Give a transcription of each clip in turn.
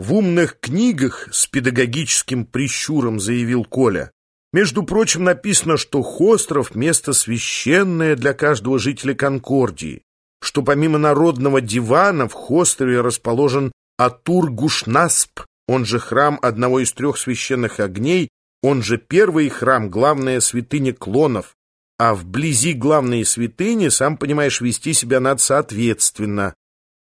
В умных книгах с педагогическим прищуром заявил Коля. Между прочим, написано, что Хостров — место священное для каждого жителя Конкордии, что помимо народного дивана в Хострове расположен Атур-Гушнасп, он же храм одного из трех священных огней, он же первый храм, главная святыня клонов, а вблизи главной святыни, сам понимаешь, вести себя надо соответственно.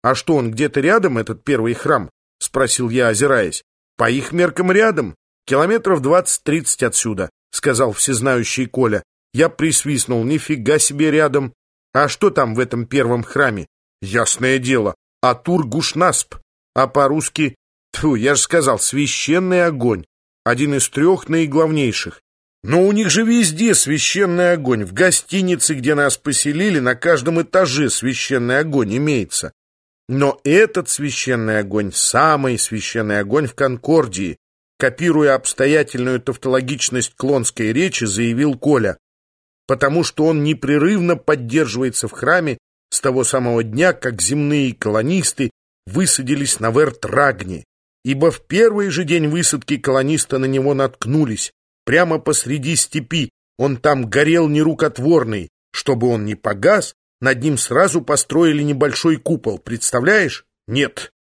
А что, он где-то рядом, этот первый храм? — спросил я, озираясь. «По их меркам рядом, километров двадцать-тридцать отсюда», — сказал всезнающий Коля. Я присвистнул, нифига себе рядом. А что там в этом первом храме? Ясное дело, Атур-Гушнасп, а по-русски, тьфу, я же сказал, священный огонь, один из трех наиглавнейших. Но у них же везде священный огонь. В гостинице, где нас поселили, на каждом этаже священный огонь имеется. Но этот священный огонь, самый священный огонь в Конкордии, копируя обстоятельную тавтологичность клонской речи, заявил Коля, потому что он непрерывно поддерживается в храме с того самого дня, как земные колонисты высадились на Вертрагне, ибо в первый же день высадки колонисты на него наткнулись, прямо посреди степи, он там горел нерукотворный, чтобы он не погас, над ним сразу построили небольшой купол, представляешь? Нет.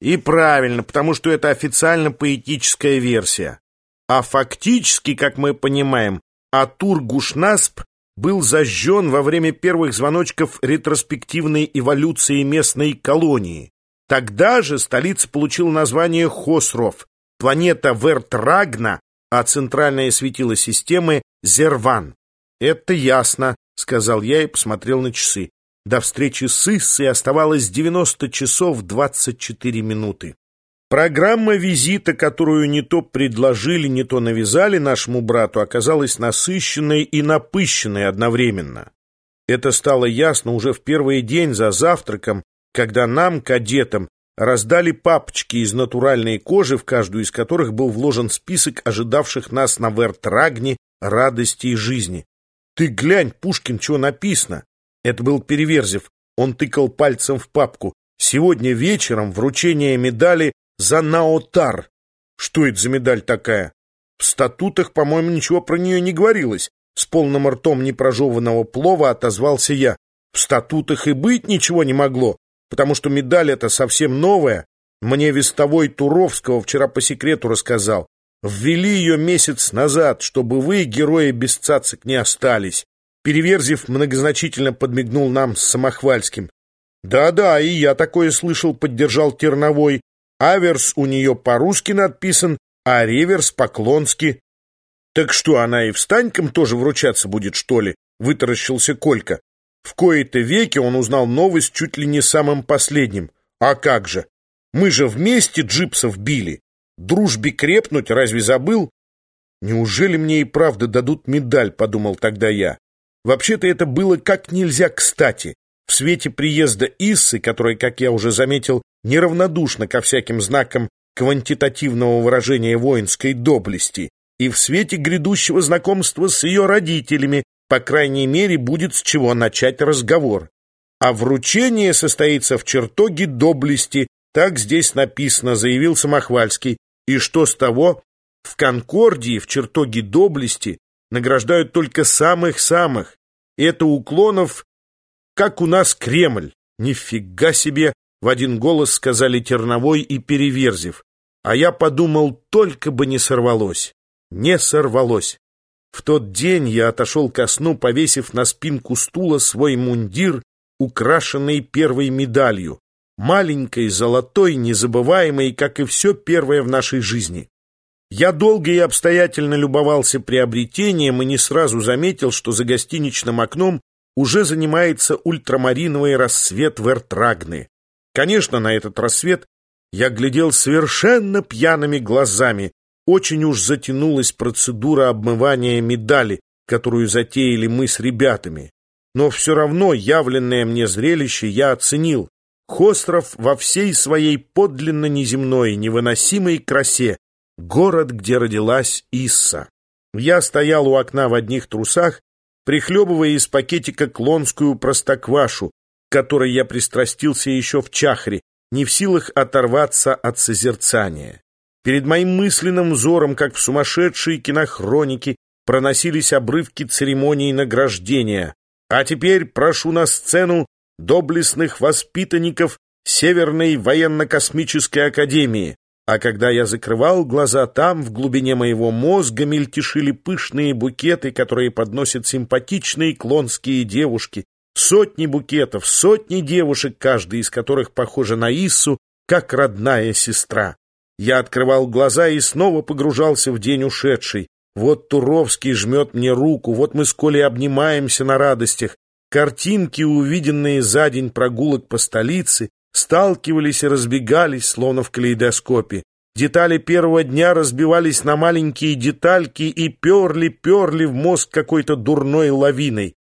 И правильно, потому что это официально поэтическая версия. А фактически, как мы понимаем, Атур Гушнасп был зажжен во время первых звоночков ретроспективной эволюции местной колонии. Тогда же столица получила название Хосров, планета Вертрагна, а центральное светило системы Зерван. Это ясно, — сказал я и посмотрел на часы. До встречи с Иссой оставалось 90 часов 24 минуты. Программа визита, которую не то предложили, не то навязали нашему брату, оказалась насыщенной и напыщенной одновременно. Это стало ясно уже в первый день за завтраком, когда нам, кадетам, раздали папочки из натуральной кожи, в каждую из которых был вложен список ожидавших нас на Вертрагне радости и жизни. «Ты глянь, Пушкин, что написано!» Это был Переверзев. Он тыкал пальцем в папку. «Сегодня вечером вручение медали за Наотар». Что это за медаль такая? В статутах, по-моему, ничего про нее не говорилось. С полным ртом непрожеванного плова отозвался я. В статутах и быть ничего не могло, потому что медаль эта совсем новая. Мне вестовой Туровского вчера по секрету рассказал. Ввели ее месяц назад, чтобы вы, герои без цацик, не остались. Переверзев многозначительно подмигнул нам с Самохвальским. «Да-да, и я такое слышал», — поддержал Терновой. «Аверс у нее по-русски надписан, а реверс по-клонски». «Так что, она и встанькам тоже вручаться будет, что ли?» — вытаращился Колька. В кои-то веки он узнал новость чуть ли не самым последним. «А как же? Мы же вместе джипсов били!» Дружбе крепнуть, разве забыл? Неужели мне и правда дадут медаль, подумал тогда я. Вообще-то это было как нельзя кстати. В свете приезда Иссы, которая, как я уже заметил, неравнодушна ко всяким знакам квантитативного выражения воинской доблести, и в свете грядущего знакомства с ее родителями, по крайней мере, будет с чего начать разговор. А вручение состоится в чертоге доблести, так здесь написано, заявил Самохвальский, и что с того? В Конкордии, в чертоге доблести, награждают только самых-самых. Это уклонов, как у нас Кремль. Нифига себе! В один голос сказали Терновой и Переверзев. А я подумал, только бы не сорвалось. Не сорвалось. В тот день я отошел ко сну, повесив на спинку стула свой мундир, украшенный первой медалью маленькой, золотой, незабываемой, как и все первое в нашей жизни. Я долго и обстоятельно любовался приобретением и не сразу заметил, что за гостиничным окном уже занимается ультрамариновый рассвет Вертрагны. Конечно, на этот рассвет я глядел совершенно пьяными глазами. Очень уж затянулась процедура обмывания медали, которую затеяли мы с ребятами. Но все равно явленное мне зрелище я оценил. Хостров во всей своей подлинно неземной, невыносимой красе, город, где родилась Исса. Я стоял у окна в одних трусах, прихлебывая из пакетика клонскую простоквашу, которой я пристрастился еще в Чахре, не в силах оторваться от созерцания. Перед моим мысленным взором, как в сумасшедшие кинохроники, проносились обрывки церемонии награждения. А теперь прошу на сцену доблестных воспитанников Северной военно-космической академии. А когда я закрывал глаза, там, в глубине моего мозга, мельтешили пышные букеты, которые подносят симпатичные клонские девушки. Сотни букетов, сотни девушек, каждая из которых похожа на Иссу, как родная сестра. Я открывал глаза и снова погружался в день ушедший. Вот Туровский жмет мне руку, вот мы с Колей обнимаемся на радостях. Картинки, увиденные за день прогулок по столице, сталкивались и разбегались, словно в калейдоскопе. Детали первого дня разбивались на маленькие детальки и перли-перли в мозг какой-то дурной лавиной.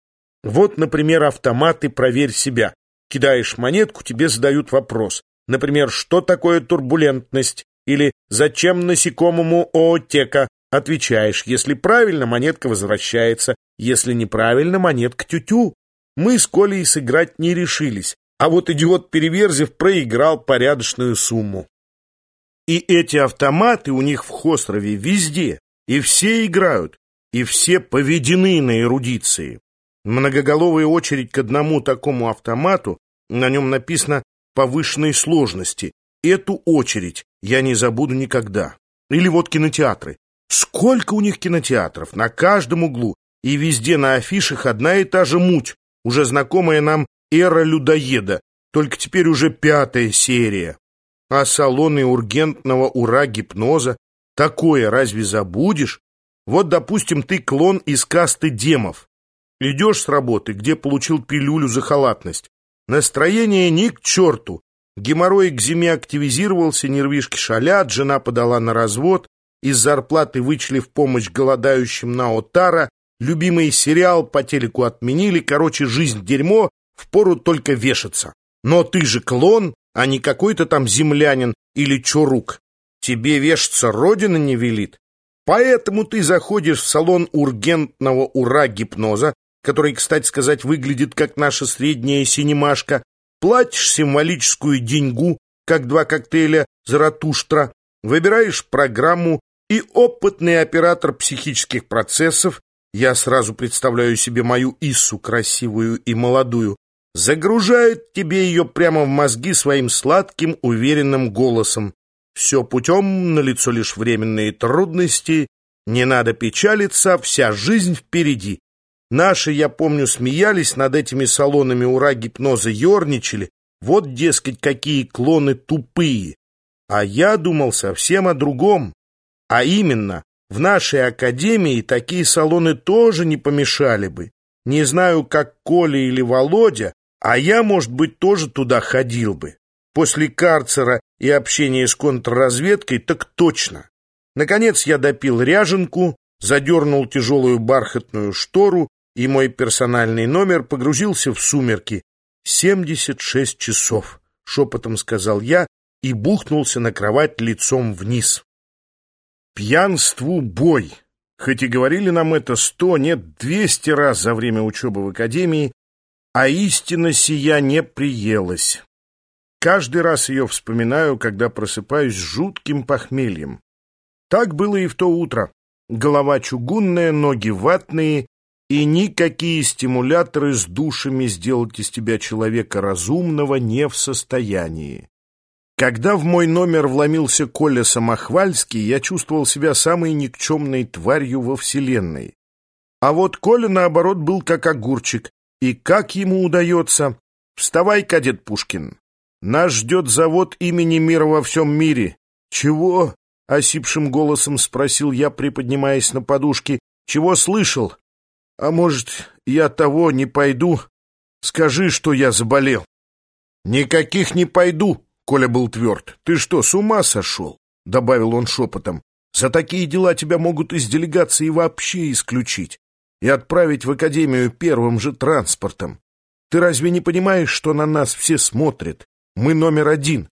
Вот, например, автоматы «Проверь себя». Кидаешь монетку, тебе задают вопрос. Например, что такое турбулентность? Или зачем насекомому оотека? Отвечаешь, если правильно, монетка возвращается, если неправильно, монетка тю-тю. Мы с Колей сыграть не решились, а вот идиот Переверзев проиграл порядочную сумму. И эти автоматы у них в Хострове везде, и все играют, и все поведены на эрудиции. Многоголовая очередь к одному такому автомату, на нем написано «повышенной сложности». Эту очередь я не забуду никогда. Или вот кинотеатры. Сколько у них кинотеатров, на каждом углу, и везде на афишах одна и та же муть, уже знакомая нам эра людоеда, только теперь уже пятая серия. А салоны ургентного ура-гипноза, такое разве забудешь? Вот, допустим, ты клон из касты демов. Идешь с работы, где получил пилюлю за халатность. Настроение ни к черту. Геморрой к зиме активизировался, нервишки шалят, жена подала на развод, из зарплаты вычли в помощь голодающим на Отара, любимый сериал по телеку отменили, короче, жизнь дерьмо, впору только вешаться. Но ты же клон, а не какой-то там землянин или чурук. Тебе вешаться родина не велит. Поэтому ты заходишь в салон ургентного ура-гипноза, который, кстати сказать, выглядит как наша средняя синемашка, платишь символическую деньгу, как два коктейля «Заратуштра», выбираешь программу и опытный оператор психических процессов, я сразу представляю себе мою Иссу, красивую и молодую, загружает тебе ее прямо в мозги своим сладким, уверенным голосом. Все путем, налицо лишь временные трудности, не надо печалиться, вся жизнь впереди. Наши, я помню, смеялись над этими салонами ура гипноза, ерничали. Вот, дескать, какие клоны тупые. А я думал совсем о другом. А именно, в нашей академии такие салоны тоже не помешали бы. Не знаю, как Коля или Володя, а я, может быть, тоже туда ходил бы. После карцера и общения с контрразведкой так точно. Наконец я допил ряженку, задернул тяжелую бархатную штору, и мой персональный номер погрузился в сумерки. «Семьдесят шесть часов», — шепотом сказал я и бухнулся на кровать лицом вниз. Пьянству бой. Хоть и говорили нам это сто, нет, двести раз за время учебы в академии, а истина сия не приелась. Каждый раз ее вспоминаю, когда просыпаюсь с жутким похмельем. Так было и в то утро. Голова чугунная, ноги ватные, и никакие стимуляторы с душами сделать из тебя человека разумного не в состоянии. Когда в мой номер вломился Коля Самохвальский, я чувствовал себя самой никчемной тварью во Вселенной. А вот Коля, наоборот, был как огурчик. И как ему удается? Вставай, кадет Пушкин. Нас ждет завод имени мира во всем мире. Чего? — осипшим голосом спросил я, приподнимаясь на подушке. Чего слышал? А может, я того не пойду? Скажи, что я заболел. Никаких не пойду, Коля был тверд. «Ты что, с ума сошел?» — добавил он шепотом. «За такие дела тебя могут из делегации вообще исключить и отправить в академию первым же транспортом. Ты разве не понимаешь, что на нас все смотрят? Мы номер один.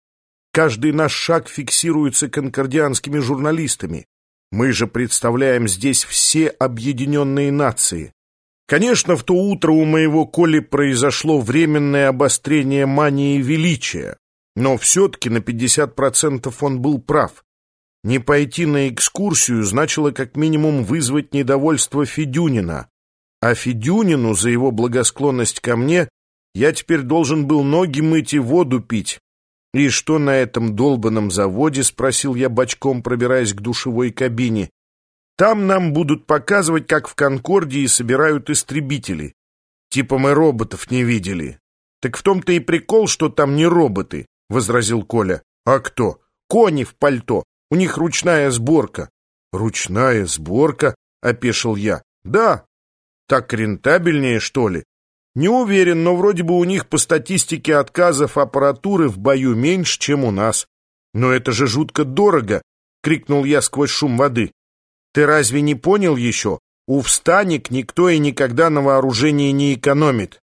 Каждый наш шаг фиксируется конкордианскими журналистами. Мы же представляем здесь все объединенные нации. Конечно, в то утро у моего Коли произошло временное обострение мании величия. Но все-таки на 50% он был прав. Не пойти на экскурсию значило как минимум вызвать недовольство Федюнина. А Федюнину за его благосклонность ко мне я теперь должен был ноги мыть и воду пить. «И что на этом долбанном заводе?» — спросил я бочком, пробираясь к душевой кабине. «Там нам будут показывать, как в Конкордии собирают истребители. Типа мы роботов не видели». «Так в том-то и прикол, что там не роботы», — возразил Коля. «А кто? Кони в пальто. У них ручная сборка». «Ручная сборка?» — опешил я. «Да». «Так рентабельнее, что ли?» Не уверен, но вроде бы у них по статистике отказов аппаратуры в бою меньше, чем у нас. Но это же жутко дорого, крикнул я сквозь шум воды. Ты разве не понял еще? У встаник никто и никогда на вооружении не экономит.